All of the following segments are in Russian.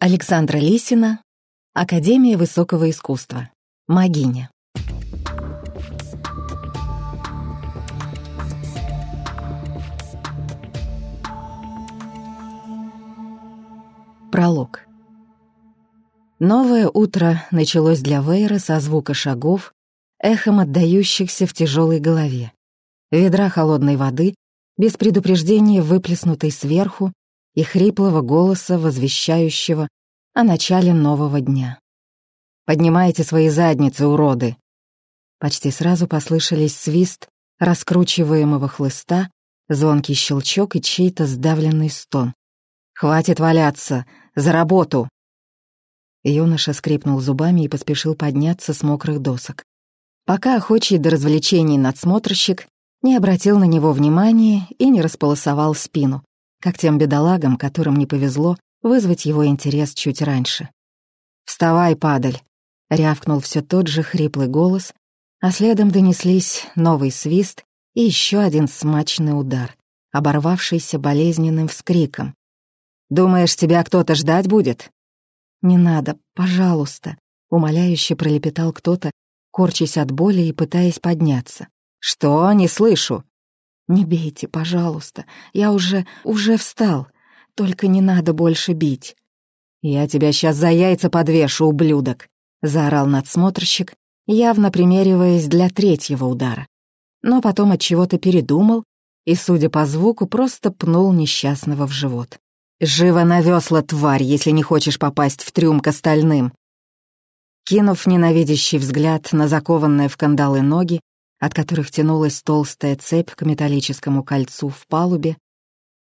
Александра Лисина, Академия высокого искусства, Магиня. Пролог. Новое утро началось для Вейра со звука шагов, эхом отдающихся в тяжелой голове. Ведра холодной воды, без предупреждения выплеснутой сверху, и хриплого голоса, возвещающего о начале нового дня. «Поднимайте свои задницы, уроды!» Почти сразу послышались свист раскручиваемого хлыста, звонкий щелчок и чей-то сдавленный стон. «Хватит валяться! За работу!» Юноша скрипнул зубами и поспешил подняться с мокрых досок. Пока охочий до развлечений надсмотрщик не обратил на него внимания и не располосовал спину, как тем бедолагам, которым не повезло вызвать его интерес чуть раньше. «Вставай, падаль!» — рявкнул все тот же хриплый голос, а следом донеслись новый свист и еще один смачный удар, оборвавшийся болезненным вскриком. «Думаешь, тебя кто-то ждать будет?» «Не надо, пожалуйста», — умоляюще пролепетал кто-то, корчась от боли и пытаясь подняться. «Что? Не слышу!» «Не бейте, пожалуйста. Я уже, уже встал. Только не надо больше бить». «Я тебя сейчас за яйца подвешу, ублюдок!» — заорал надсмотрщик, явно примериваясь для третьего удара. Но потом от чего то передумал и, судя по звуку, просто пнул несчастного в живот. «Живо на весла, тварь, если не хочешь попасть в трюм к остальным!» Кинув ненавидящий взгляд на закованные в кандалы ноги, от которых тянулась толстая цепь к металлическому кольцу в палубе,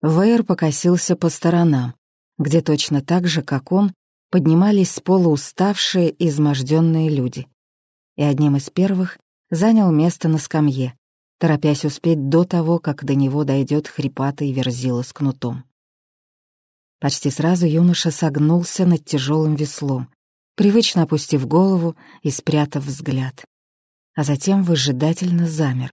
Вейер покосился по сторонам, где точно так же, как он, поднимались с пола уставшие и изможденные люди. И одним из первых занял место на скамье, торопясь успеть до того, как до него дойдет хрипатый верзила с кнутом. Почти сразу юноша согнулся над тяжелым веслом, привычно опустив голову и спрятав взгляд а затем выжидательно замер,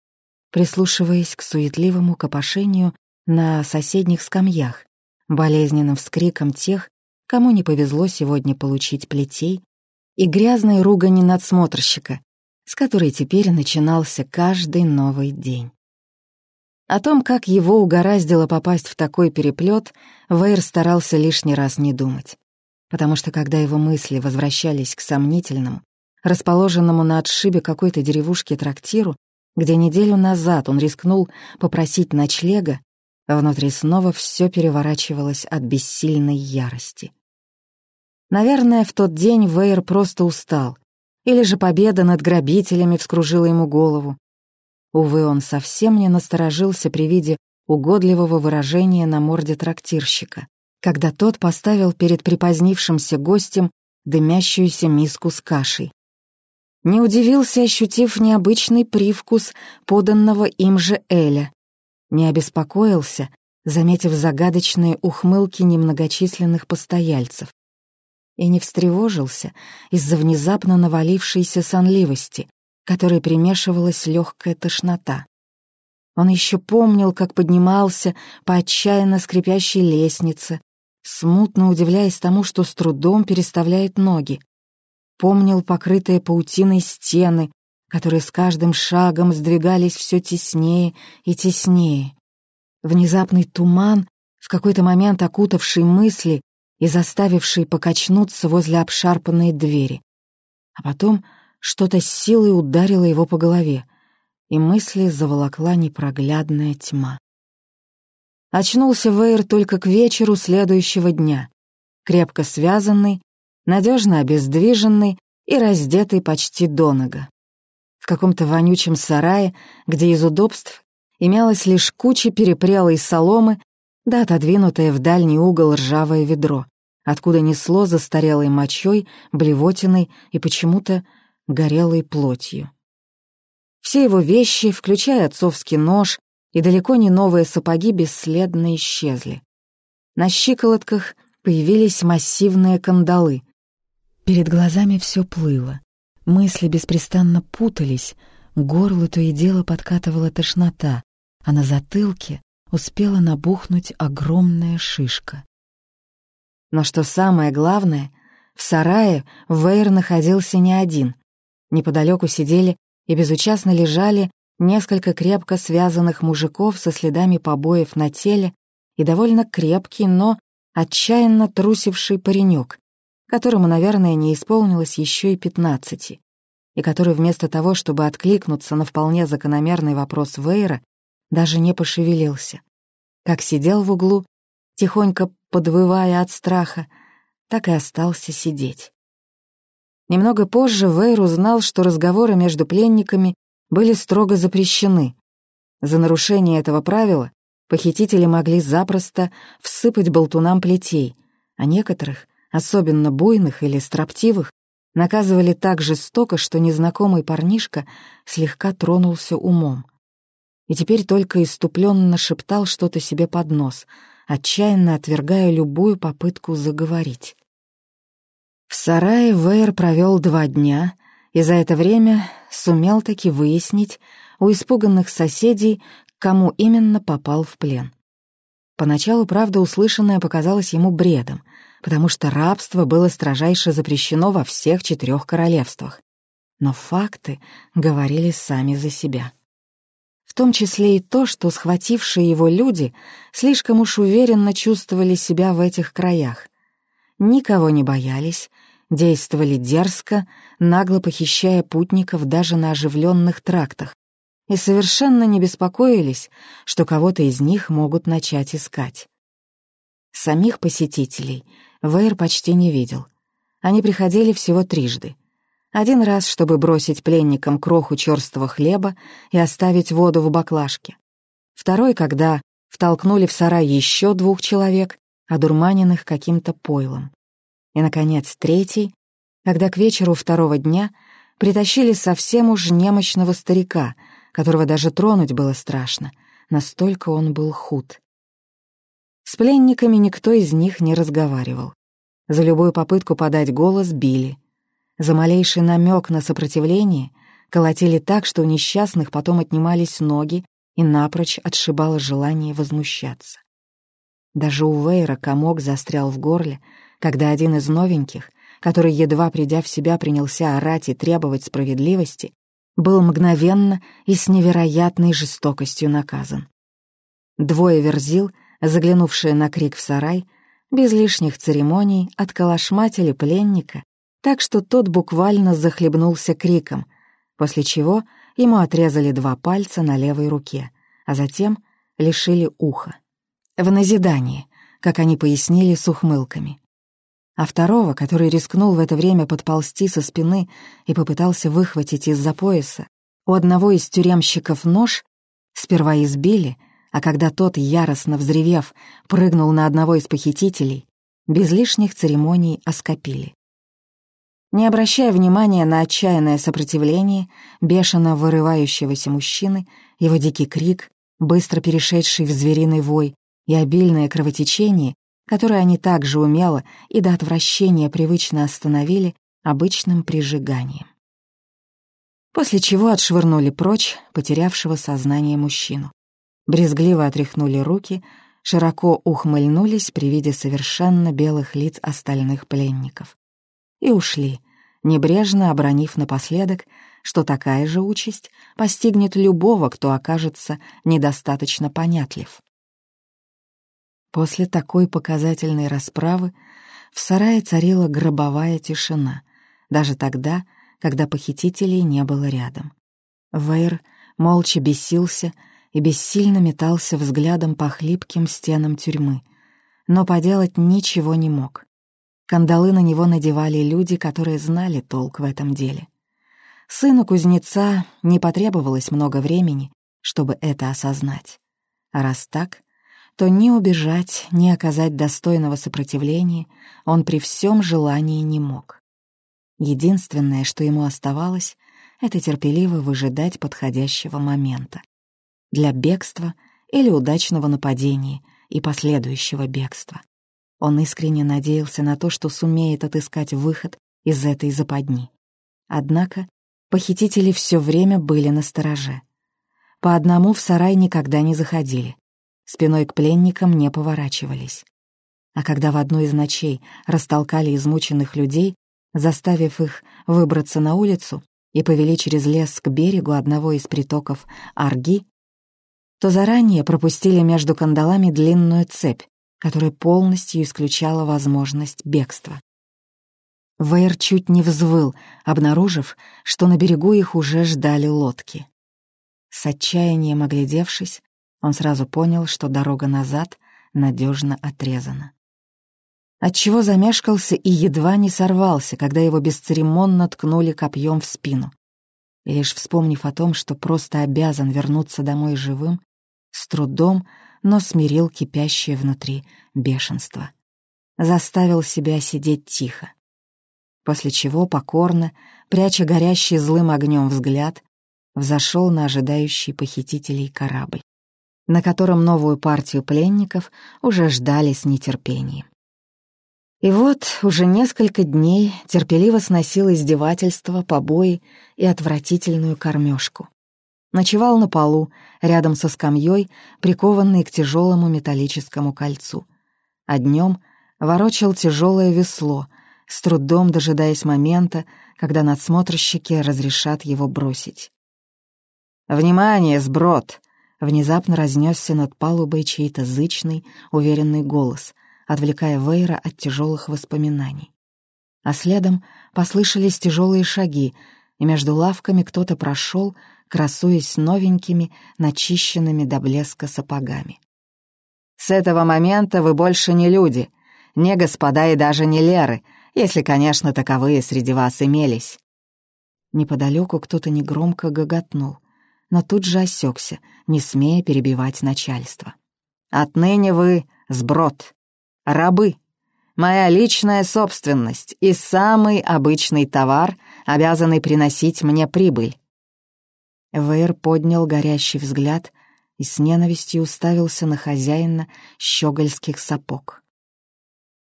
прислушиваясь к суетливому копошению на соседних скамьях, болезненным вскрикам тех, кому не повезло сегодня получить плетей, и грязной ругани надсмотрщика, с которой теперь начинался каждый новый день. О том, как его угораздило попасть в такой переплет, Вейр старался лишний раз не думать, потому что когда его мысли возвращались к сомнительному, расположенному на отшибе какой-то деревушки трактиру, где неделю назад он рискнул попросить ночлега, внутри снова все переворачивалось от бессильной ярости. Наверное, в тот день Вейер просто устал, или же победа над грабителями вскружила ему голову. Увы, он совсем не насторожился при виде угодливого выражения на морде трактирщика, когда тот поставил перед припозднившимся гостем дымящуюся миску с кашей. Не удивился, ощутив необычный привкус поданного им же Эля. Не обеспокоился, заметив загадочные ухмылки немногочисленных постояльцев. И не встревожился из-за внезапно навалившейся сонливости, которой примешивалась легкая тошнота. Он еще помнил, как поднимался по отчаянно скрипящей лестнице, смутно удивляясь тому, что с трудом переставляет ноги помнил покрытые паутиной стены, которые с каждым шагом сдвигались все теснее и теснее. Внезапный туман, в какой-то момент окутавший мысли и заставивший покачнуться возле обшарпанной двери. А потом что-то с силой ударило его по голове, и мысли заволокла непроглядная тьма. Очнулся Вейер только к вечеру следующего дня, крепко связанный надежно обездвиженный и раздетый почти до нога. В каком-то вонючем сарае, где из удобств имелась лишь куча перепрелой соломы да отодвинутое в дальний угол ржавое ведро, откуда несло застарелой мочой, блевотиной и почему-то горелой плотью. Все его вещи, включая отцовский нож и далеко не новые сапоги, бесследно исчезли. На щиколотках появились массивные кандалы, Перед глазами все плыло, мысли беспрестанно путались, горло то и дело подкатывала тошнота, а на затылке успела набухнуть огромная шишка. Но что самое главное, в сарае Вейр находился не один. Неподалеку сидели и безучастно лежали несколько крепко связанных мужиков со следами побоев на теле и довольно крепкий, но отчаянно трусивший паренек, которому, наверное, не исполнилось еще и пятнадцати, и который вместо того, чтобы откликнуться на вполне закономерный вопрос Вейра, даже не пошевелился. Как сидел в углу, тихонько подвывая от страха, так и остался сидеть. Немного позже Вейр узнал, что разговоры между пленниками были строго запрещены. За нарушение этого правила похитители могли запросто всыпать болтунам плетей, а некоторых, особенно буйных или строптивых, наказывали так жестоко, что незнакомый парнишка слегка тронулся умом. И теперь только иступленно шептал что-то себе под нос, отчаянно отвергая любую попытку заговорить. В сарае Вейер провел два дня, и за это время сумел таки выяснить у испуганных соседей, кому именно попал в плен. Поначалу, правда, услышанное показалось ему бредом, потому что рабство было строжайше запрещено во всех четырех королевствах. Но факты говорили сами за себя. В том числе и то, что схватившие его люди слишком уж уверенно чувствовали себя в этих краях. Никого не боялись, действовали дерзко, нагло похищая путников даже на оживленных трактах, и совершенно не беспокоились, что кого-то из них могут начать искать. Самих посетителей Вейр почти не видел. Они приходили всего трижды. Один раз, чтобы бросить пленникам кроху черствого хлеба и оставить воду в баклажке. Второй, когда втолкнули в сарай еще двух человек, одурманенных каким-то пойлом. И, наконец, третий, когда к вечеру второго дня притащили совсем уж немощного старика, которого даже тронуть было страшно, настолько он был худ. С пленниками никто из них не разговаривал. За любую попытку подать голос били. За малейший намек на сопротивление колотили так, что у несчастных потом отнимались ноги и напрочь отшибало желание возмущаться. Даже у Вейра комок застрял в горле, когда один из новеньких, который, едва придя в себя, принялся орать и требовать справедливости, был мгновенно и с невероятной жестокостью наказан. Двое верзил, заглянувшие на крик в сарай, без лишних церемоний отколошматили пленника, так что тот буквально захлебнулся криком, после чего ему отрезали два пальца на левой руке, а затем лишили уха. В назидание, как они пояснили с ухмылками а второго, который рискнул в это время подползти со спины и попытался выхватить из-за пояса, у одного из тюремщиков нож сперва избили, а когда тот, яростно взревев, прыгнул на одного из похитителей, без лишних церемоний оскопили. Не обращая внимания на отчаянное сопротивление бешено вырывающегося мужчины, его дикий крик, быстро перешедший в звериный вой и обильное кровотечение, которое они также умело и до отвращения привычно остановили обычным прижиганием. После чего отшвырнули прочь потерявшего сознание мужчину. Брезгливо отряхнули руки, широко ухмыльнулись при виде совершенно белых лиц остальных пленников. И ушли, небрежно обронив напоследок, что такая же участь постигнет любого, кто окажется недостаточно понятлив. После такой показательной расправы в сарае царила гробовая тишина, даже тогда, когда похитителей не было рядом. Вейр молча бесился и бессильно метался взглядом по хлипким стенам тюрьмы, но поделать ничего не мог. Кандалы на него надевали люди, которые знали толк в этом деле. Сыну кузнеца не потребовалось много времени, чтобы это осознать. А раз так, то ни убежать, ни оказать достойного сопротивления он при всем желании не мог. Единственное, что ему оставалось, это терпеливо выжидать подходящего момента. Для бегства или удачного нападения и последующего бегства. Он искренне надеялся на то, что сумеет отыскать выход из этой западни. Однако похитители все время были на стороже. По одному в сарай никогда не заходили спиной к пленникам не поворачивались. А когда в одну из ночей растолкали измученных людей, заставив их выбраться на улицу и повели через лес к берегу одного из притоков Арги, то заранее пропустили между кандалами длинную цепь, которая полностью исключала возможность бегства. Вейр чуть не взвыл, обнаружив, что на берегу их уже ждали лодки. С отчаянием оглядевшись, он сразу понял, что дорога назад надежно отрезана. Отчего замешкался и едва не сорвался, когда его бесцеремонно ткнули копьем в спину. Лишь вспомнив о том, что просто обязан вернуться домой живым, с трудом, но смирил кипящее внутри бешенство. Заставил себя сидеть тихо. После чего покорно, пряча горящий злым огнем взгляд, взошел на ожидающий похитителей корабль, на котором новую партию пленников уже ждали с нетерпением. И вот уже несколько дней терпеливо сносил издевательства, побои и отвратительную кормежку. Ночевал на полу, рядом со скамьей, прикованной к тяжелому металлическому кольцу. А днем ворочал тяжелое весло, с трудом дожидаясь момента, когда надсмотрщики разрешат его бросить. «Внимание, сброд!» — внезапно разнесся над палубой чей-то зычный, уверенный голос, отвлекая Вейра от тяжелых воспоминаний. А следом послышались тяжелые шаги, и между лавками кто-то прошел, красуясь новенькими, начищенными до блеска сапогами. «С этого момента вы больше не люди, не господа и даже не леры, если, конечно, таковые среди вас имелись». Неподалеку кто-то негромко гоготнул но тут же осекся, не смея перебивать начальство. «Отныне вы — сброд, рабы, моя личная собственность и самый обычный товар, обязанный приносить мне прибыль». Вейр поднял горящий взгляд и с ненавистью уставился на хозяина щегольских сапог.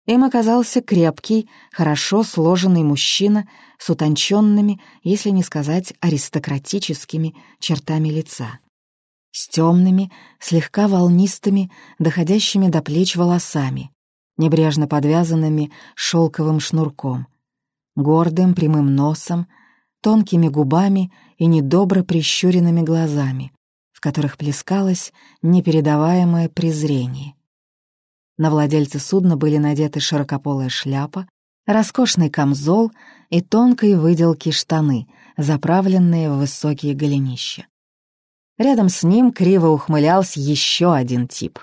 Им оказался крепкий, хорошо сложенный мужчина с утонченными, если не сказать аристократическими, чертами лица. С темными, слегка волнистыми, доходящими до плеч волосами, небрежно подвязанными шелковым шнурком, гордым прямым носом, тонкими губами и недобро прищуренными глазами, в которых плескалось непередаваемое презрение — на владельце судна были надеты широкополая шляпа, роскошный камзол и тонкой выделки штаны, заправленные в высокие голенища. Рядом с ним криво ухмылялся еще один тип.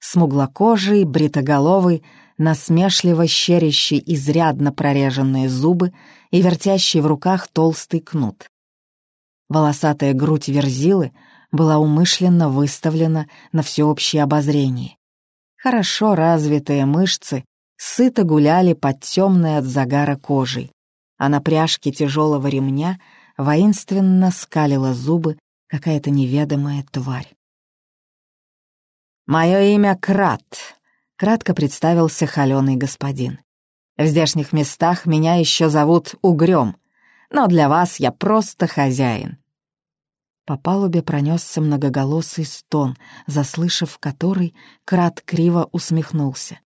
Смуглокожий, бритоголовый, насмешливо щерящий изрядно прореженные зубы и вертящий в руках толстый кнут. Волосатая грудь верзилы была умышленно выставлена на всеобщее обозрение, Хорошо развитые мышцы сыто гуляли под темной от загара кожей, а на пряжке тяжелого ремня воинственно скалила зубы какая-то неведомая тварь. «Мое имя Крат», — кратко представился холеный господин. «В здешних местах меня еще зовут Угрём, но для вас я просто хозяин. По палубе пронесся многоголосый стон, заслышав который, Крат криво усмехнулся.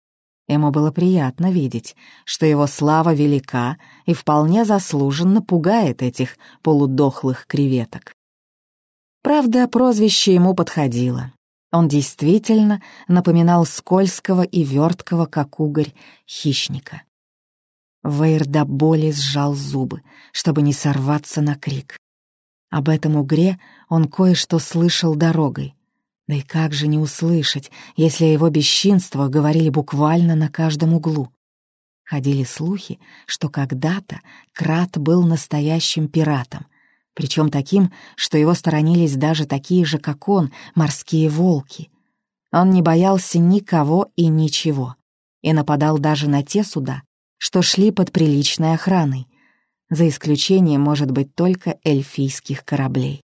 Ему было приятно видеть, что его слава велика и вполне заслуженно пугает этих полудохлых креветок. Правда, прозвище ему подходило. Он действительно напоминал скользкого и верткого, как угорь, хищника. Вейр до боли сжал зубы, чтобы не сорваться на крик. Об этом угре он кое-что слышал дорогой. Да и как же не услышать, если о его бесчинствах говорили буквально на каждом углу? Ходили слухи, что когда-то Крат был настоящим пиратом, причем таким, что его сторонились даже такие же, как он, морские волки. Он не боялся никого и ничего, и нападал даже на те суда, что шли под приличной охраной, за исключением, может быть, только эльфийских кораблей.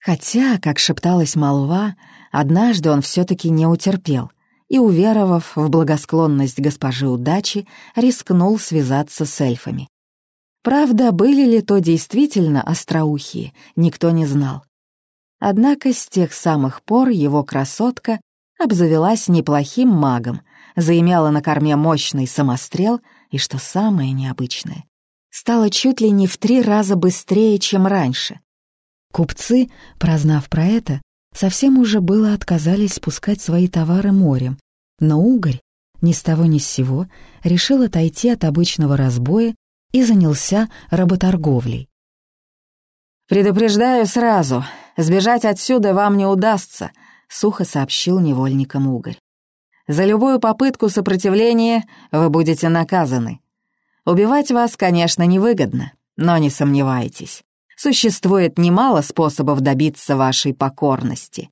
Хотя, как шепталась молва, однажды он все-таки не утерпел и, уверовав в благосклонность госпожи удачи, рискнул связаться с эльфами. Правда, были ли то действительно остроухие, никто не знал. Однако с тех самых пор его красотка обзавелась неплохим магом, заимела на корме мощный самострел и, что самое необычное, стала чуть ли не в три раза быстрее, чем раньше. Купцы, прознав про это, совсем уже было отказались спускать свои товары морем, но угорь ни с того ни с сего решил отойти от обычного разбоя и занялся работорговлей. «Предупреждаю сразу, сбежать отсюда вам не удастся», — сухо сообщил невольникам угорь. «За любую попытку сопротивления вы будете наказаны. Убивать вас, конечно, невыгодно, но не сомневайтесь. Существует немало способов добиться вашей покорности.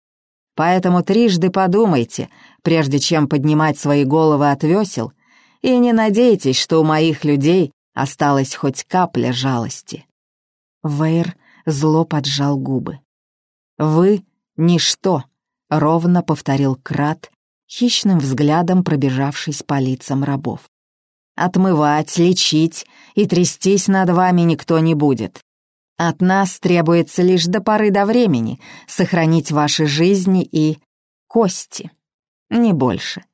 Поэтому трижды подумайте, прежде чем поднимать свои головы от весел, и не надейтесь, что у моих людей осталась хоть капля жалости». Вейр зло поджал губы. «Вы — ничто», — ровно повторил Крат, хищным взглядом пробежавшись по лицам рабов. «Отмывать, лечить и трястись над вами никто не будет. От нас требуется лишь до поры до времени сохранить ваши жизни и кости, не больше.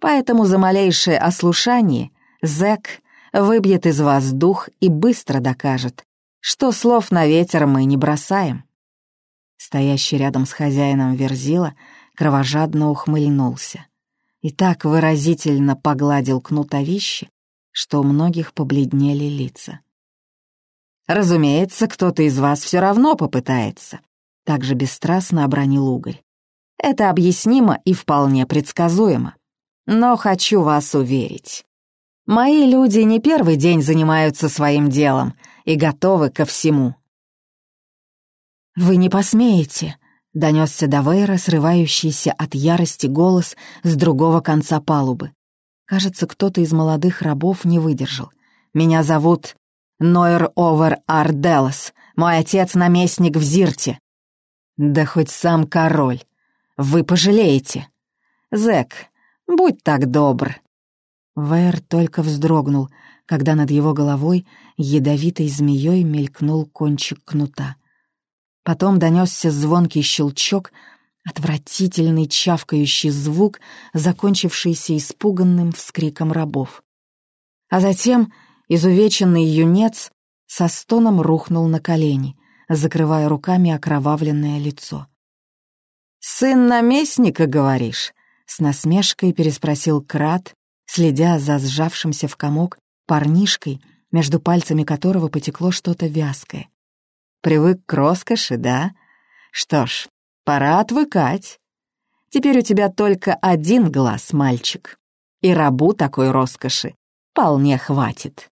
Поэтому за малейшее ослушание зэк выбьет из вас дух и быстро докажет, что слов на ветер мы не бросаем. Стоящий рядом с хозяином Верзила кровожадно ухмыльнулся и так выразительно погладил кнутовище, что у многих побледнели лица. «Разумеется, кто-то из вас все равно попытается», — также бесстрастно обронил угорь. «Это объяснимо и вполне предсказуемо. Но хочу вас уверить. Мои люди не первый день занимаются своим делом и готовы ко всему. «Вы не посмеете», — донесся до Вейра срывающийся от ярости голос с другого конца палубы. Кажется, кто-то из молодых рабов не выдержал. «Меня зовут Нойер Овер Арделос. Мой отец — наместник в Зирте». «Да хоть сам король. Вы пожалеете». «Зэк, будь так добр». Вейр только вздрогнул, когда над его головой ядовитой змеей мелькнул кончик кнута. Потом донесся звонкий щелчок, отвратительный чавкающий звук, закончившийся испуганным вскриком рабов. А затем изувеченный юнец со стоном рухнул на колени, закрывая руками окровавленное лицо. «Сын наместника, говоришь?» — с насмешкой переспросил Крат, следя за сжавшимся в комок парнишкой, между пальцами которого потекло что-то вязкое. Привык к роскоши, да? Что ж, пора отвыкать. Теперь у тебя только один глаз, мальчик. И рабу такой роскоши вполне хватит.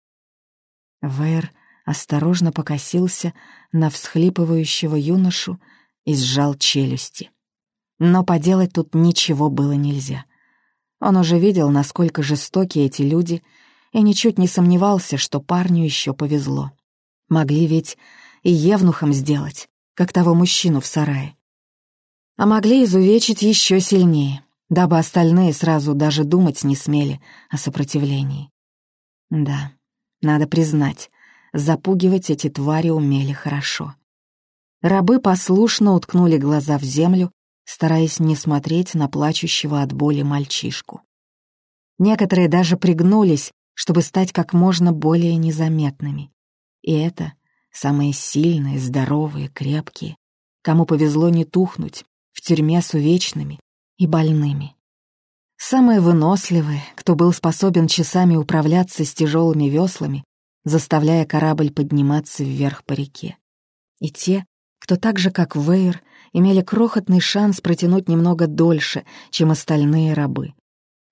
Вэр осторожно покосился на всхлипывающего юношу и сжал челюсти. Но поделать тут ничего было нельзя. Он уже видел, насколько жестоки эти люди, и ничуть не сомневался, что парню еще повезло. Могли ведь и евнухом сделать, как того мужчину в сарае. А могли изувечить еще сильнее, дабы остальные сразу даже думать не смели о сопротивлении. Да, надо признать, запугивать эти твари умели хорошо. Рабы послушно уткнули глаза в землю, стараясь не смотреть на плачущего от боли мальчишку. Некоторые даже пригнулись, чтобы стать как можно более незаметными. И это самые сильные, здоровые, крепкие, кому повезло не тухнуть в тюрьме с увечными и больными. Самые выносливые, кто был способен часами управляться с тяжелыми веслами, заставляя корабль подниматься вверх по реке. И те, кто так же, как Вейер, имели крохотный шанс протянуть немного дольше, чем остальные рабы.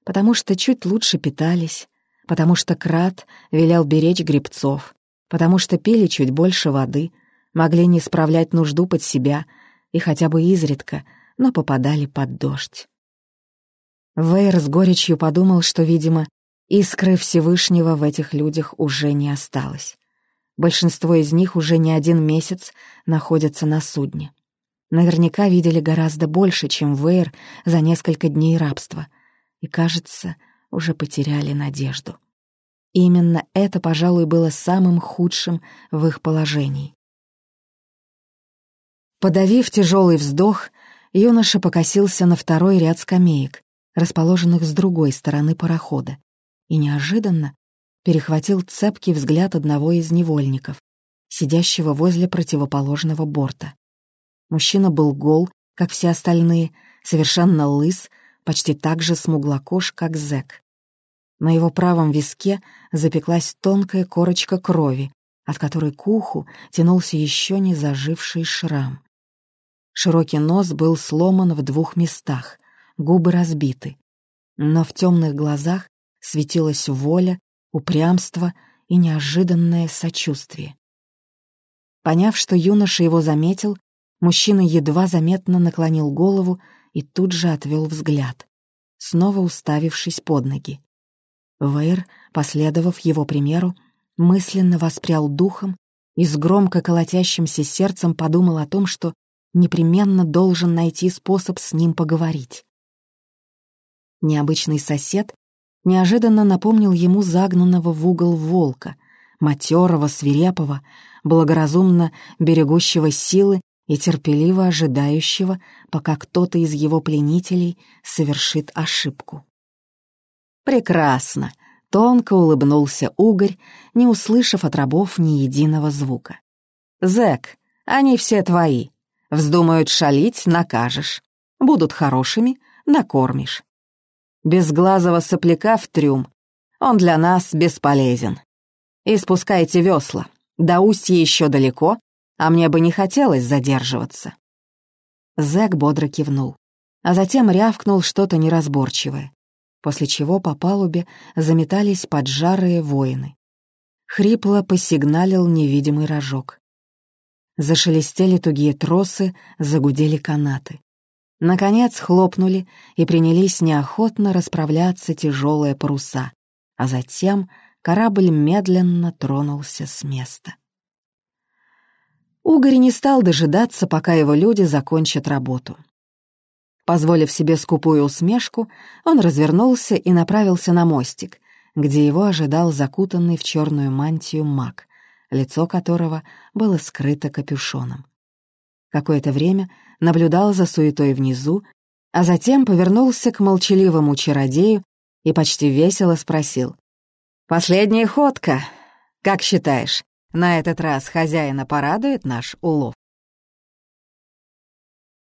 Потому что чуть лучше питались, потому что Крат велел беречь грибцов, потому что пили чуть больше воды, могли не справлять нужду под себя и хотя бы изредка, но попадали под дождь. Вейр с горечью подумал, что, видимо, искры Всевышнего в этих людях уже не осталось. Большинство из них уже не один месяц находятся на судне. Наверняка видели гораздо больше, чем Вейр за несколько дней рабства, и, кажется, уже потеряли надежду. Именно это, пожалуй, было самым худшим в их положении. Подавив тяжелый вздох, юноша покосился на второй ряд скамеек, расположенных с другой стороны парохода, и неожиданно перехватил цепкий взгляд одного из невольников, сидящего возле противоположного борта. Мужчина был гол, как все остальные, совершенно лыс, почти так же смуглокож, как зэк. На его правом виске запеклась тонкая корочка крови, от которой к уху тянулся еще не заживший шрам. Широкий нос был сломан в двух местах, губы разбиты. Но в темных глазах светилась воля, упрямство и неожиданное сочувствие. Поняв, что юноша его заметил, мужчина едва заметно наклонил голову и тут же отвел взгляд, снова уставившись под ноги. Вейр, последовав его примеру, мысленно воспрял духом и с громко колотящимся сердцем подумал о том, что непременно должен найти способ с ним поговорить. Необычный сосед неожиданно напомнил ему загнанного в угол волка, матерого, свирепого, благоразумно берегущего силы и терпеливо ожидающего, пока кто-то из его пленителей совершит ошибку. «Прекрасно!» — тонко улыбнулся угорь, не услышав от рабов ни единого звука. «Зэк, они все твои. Вздумают шалить — накажешь. Будут хорошими — накормишь. Безглазого сопляка в трюм. Он для нас бесполезен. И спускайте весла. До устья еще далеко, а мне бы не хотелось задерживаться». Зэк бодро кивнул, а затем рявкнул что-то неразборчивое, после чего по палубе заметались поджарые воины. Хрипло посигналил невидимый рожок. Зашелестели тугие тросы, загудели канаты. Наконец хлопнули и принялись неохотно расправляться тяжелые паруса, а затем корабль медленно тронулся с места. Угорь не стал дожидаться, пока его люди закончат работу. Позволив себе скупую усмешку, он развернулся и направился на мостик, где его ожидал закутанный в черную мантию маг, лицо которого было скрыто капюшоном. Какое-то время наблюдал за суетой внизу, а затем повернулся к молчаливому чародею и почти весело спросил. «Последняя ходка. Как считаешь, на этот раз хозяина порадует наш улов?»